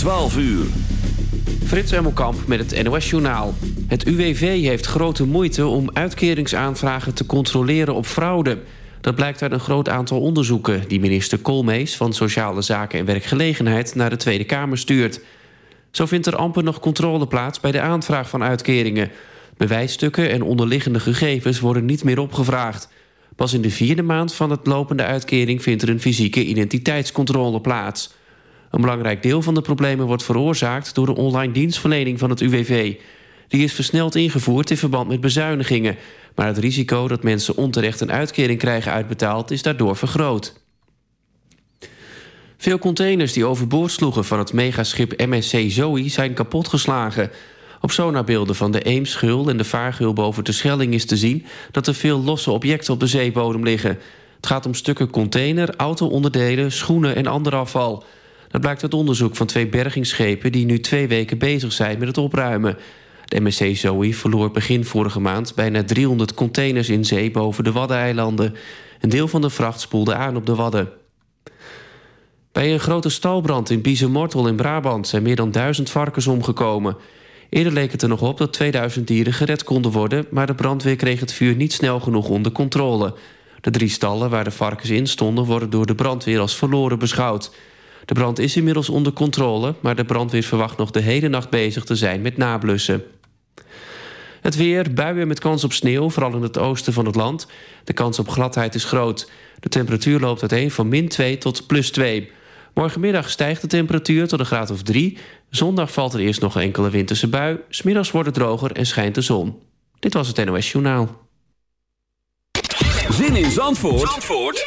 12 uur. Frits Emmelkamp met het NOS-journaal. Het UWV heeft grote moeite om uitkeringsaanvragen te controleren op fraude. Dat blijkt uit een groot aantal onderzoeken... die minister Koolmees van Sociale Zaken en Werkgelegenheid... naar de Tweede Kamer stuurt. Zo vindt er amper nog controle plaats bij de aanvraag van uitkeringen. Bewijsstukken en onderliggende gegevens worden niet meer opgevraagd. Pas in de vierde maand van het lopende uitkering... vindt er een fysieke identiteitscontrole plaats... Een belangrijk deel van de problemen wordt veroorzaakt... door de online dienstverlening van het UWV. Die is versneld ingevoerd in verband met bezuinigingen. Maar het risico dat mensen onterecht een uitkering krijgen uitbetaald... is daardoor vergroot. Veel containers die overboord sloegen van het megaschip MSC Zoe... zijn kapotgeslagen. Op sonarbeelden van de Eemsgul en de Vaargul boven de Schelling is te zien... dat er veel losse objecten op de zeebodem liggen. Het gaat om stukken container, auto-onderdelen, schoenen en ander afval... Dat blijkt uit onderzoek van twee bergingsschepen... die nu twee weken bezig zijn met het opruimen. De MSC Zoe verloor begin vorige maand... bijna 300 containers in zee boven de Waddeneilanden. Een deel van de vracht spoelde aan op de Wadden. Bij een grote stalbrand in Biezenmortel in Brabant... zijn meer dan duizend varkens omgekomen. Eerder leek het er nog op dat 2000 dieren gered konden worden... maar de brandweer kreeg het vuur niet snel genoeg onder controle. De drie stallen waar de varkens in stonden... worden door de brandweer als verloren beschouwd... De brand is inmiddels onder controle... maar de brandweer verwacht nog de hele nacht bezig te zijn met nablussen. Het weer, buien met kans op sneeuw, vooral in het oosten van het land. De kans op gladheid is groot. De temperatuur loopt uiteen van min 2 tot plus 2. Morgenmiddag stijgt de temperatuur tot een graad of 3. Zondag valt er eerst nog enkele winterse bui. Smiddags wordt het droger en schijnt de zon. Dit was het NOS Journaal. Zin in Zandvoort, Zandvoort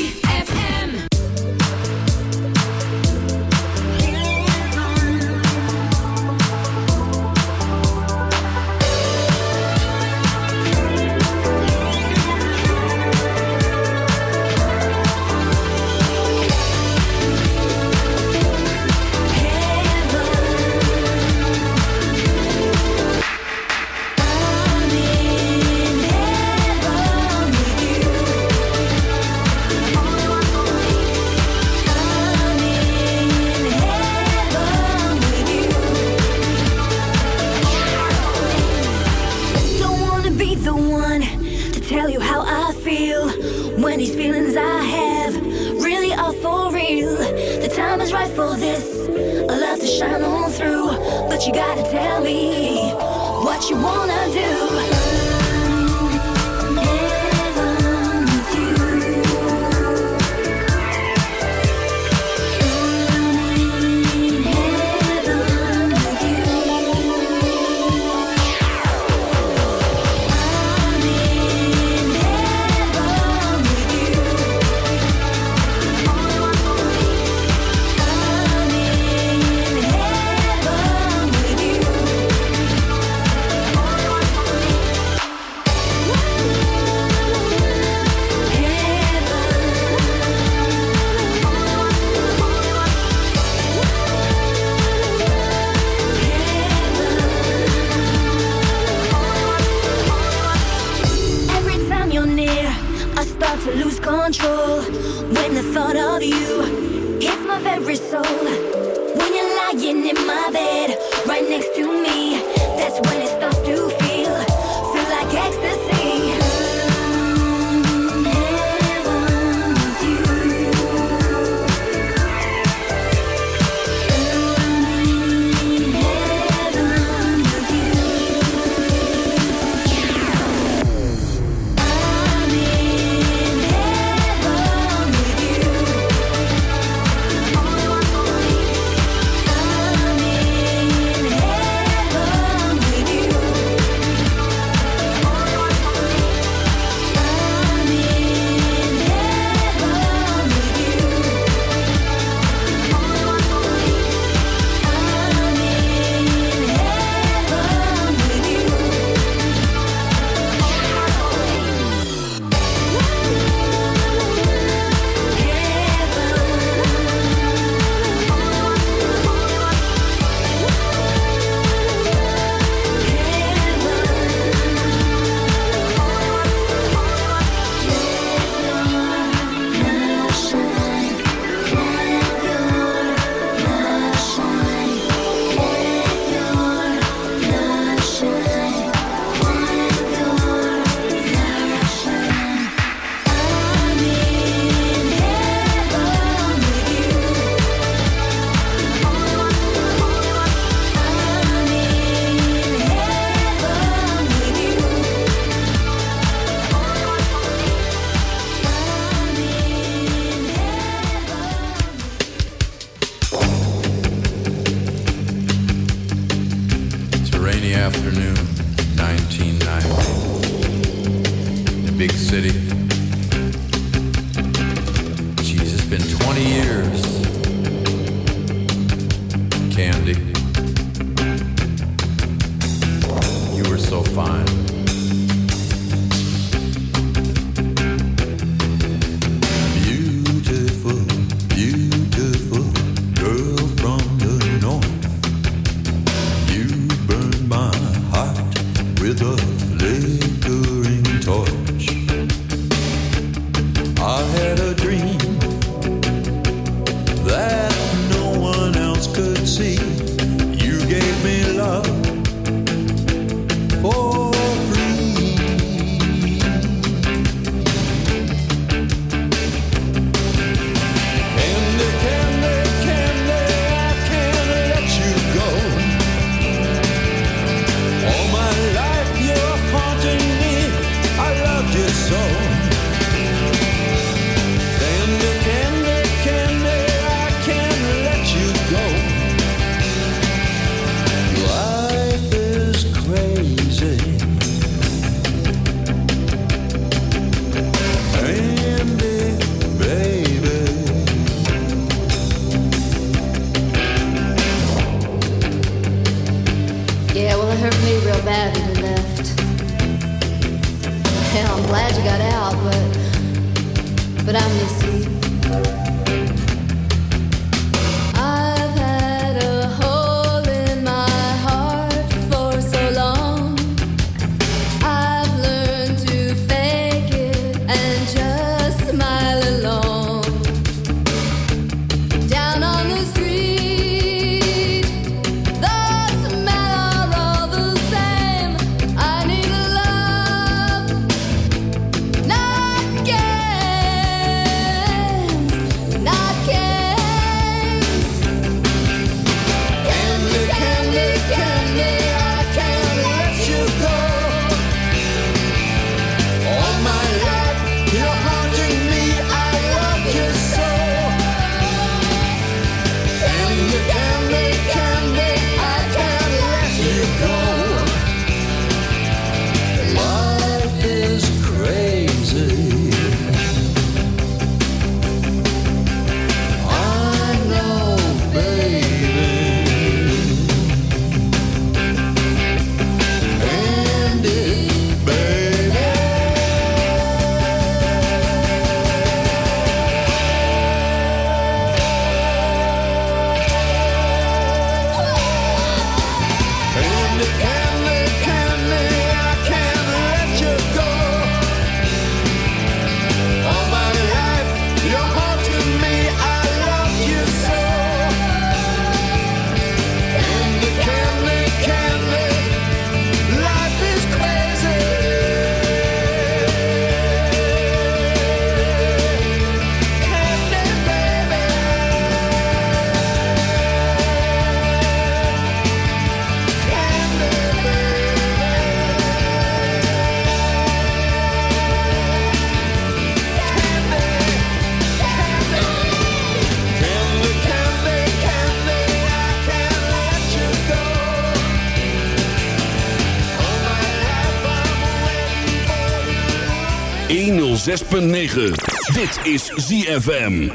106.9. Dit is ZFM.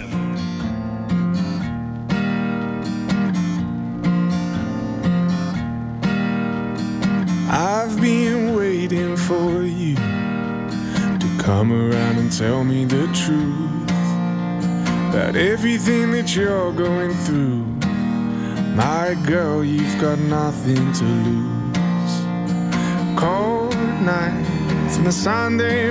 I've been waiting for you to come around and tell me the truth about everything that you're going through. My girl, you've got nothing to lose. Cold nights and a Sunday